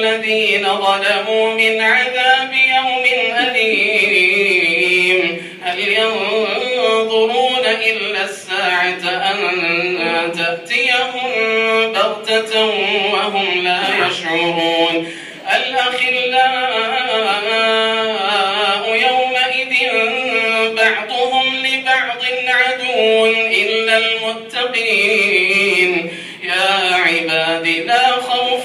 للذين ظلموا من عذاب يوم أليم. هل ينظرون إلا الساعة أن تأتيهم بغتة وهم لا يشعرون؟ الأخلاء يومئذ بعضهم لبعض عدو إلا المتقين. يا عباد لا خوف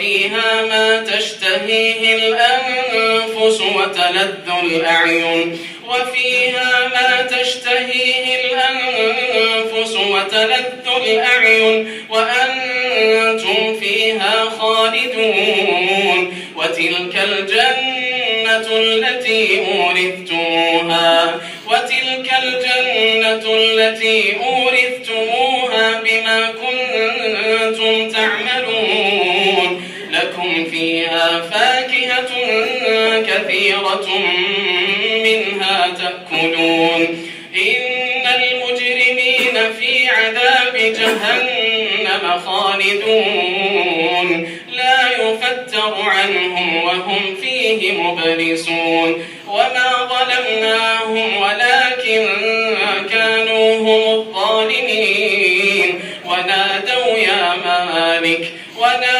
وفيها ما تشتهيه الأنفس وتلذ الأعين. وفيها ما تشتهيه الأنفس وتلذ الأعين. وأنتم فيها خالدون. وتلك الجنة التي أورثتموها. وتلك الجنة التي أورثتموها. فاكهة كثيرة منها تأكلون. إن المجرمين في عذاب جهنم خالدون. لا يفتر عنهم وهم فيه مبلسون. وما ظلمناهم ولكن كانوا هم الظالمين. ونادوا يا مالك ونادوا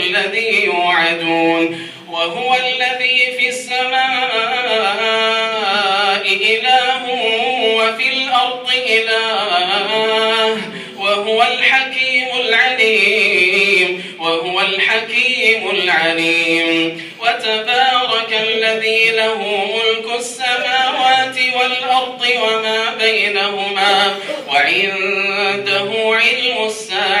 الذي يوعدون وهو الذي في السماء إله وفي الأرض إله وهو الحكيم العليم وهو الحكيم العليم وتبارك الذي له ملك السماوات والأرض وما بينهما وعنده علم الساعة